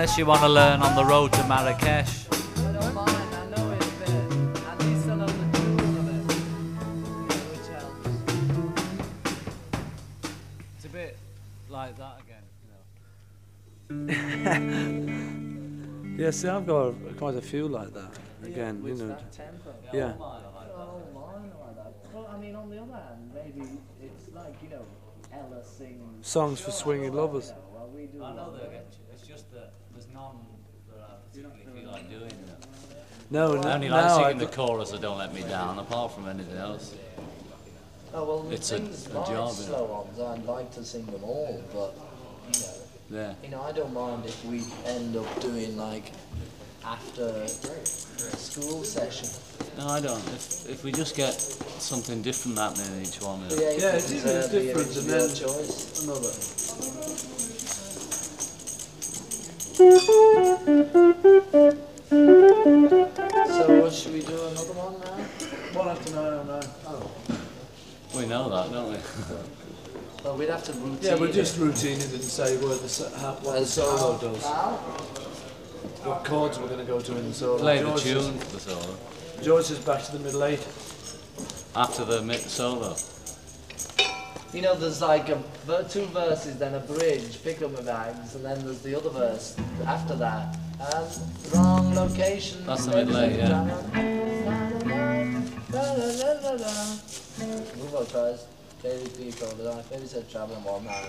Unless you want to learn on the road to Marrakesh. I don't mind, I know it, but at least I know the tune of it. You know, which helps. It's a bit like that again, you know. Yeah, see, I've got quite a few like that. Again, With you know. that tempo. Yeah. Oh, I don't oh, mind like that. Well, I mean, on the other hand, maybe it's like, you know, Ella sings. Songs for swinging lovers. You know, well, we do I know love that it. it's just that there's none that I particularly feel like doing. You know. No, I no, only like now I singing the d- chorus of Don't Let Me Down, apart from anything else. Oh, well, the It's a- things a like job, you know. slow ons, I'd like to sing them all, but, you know, Yeah. you know, I don't mind if we end up doing like after a school session. No, I don't. If, if we just get something different happening in each one. The you Yeah, is, it's uh, different, and then- choice. another. So what should we do another one now? One after nine oh nine. We know that, don't we? Well, we'd have to routine. Yeah, we're just routine it and say where the how, what the And so- solo does, Al? what chords we're going to go to in the solo. Play the George tune Is, for the solo. George is back to the middle eight. After the mid solo. You know, there's like a, two verses, then a bridge, pick up my bags, and then there's the other verse after that. Um, wrong location. That's the middle eight, yeah. Move on, guys. Daily people, baby said traveling one man.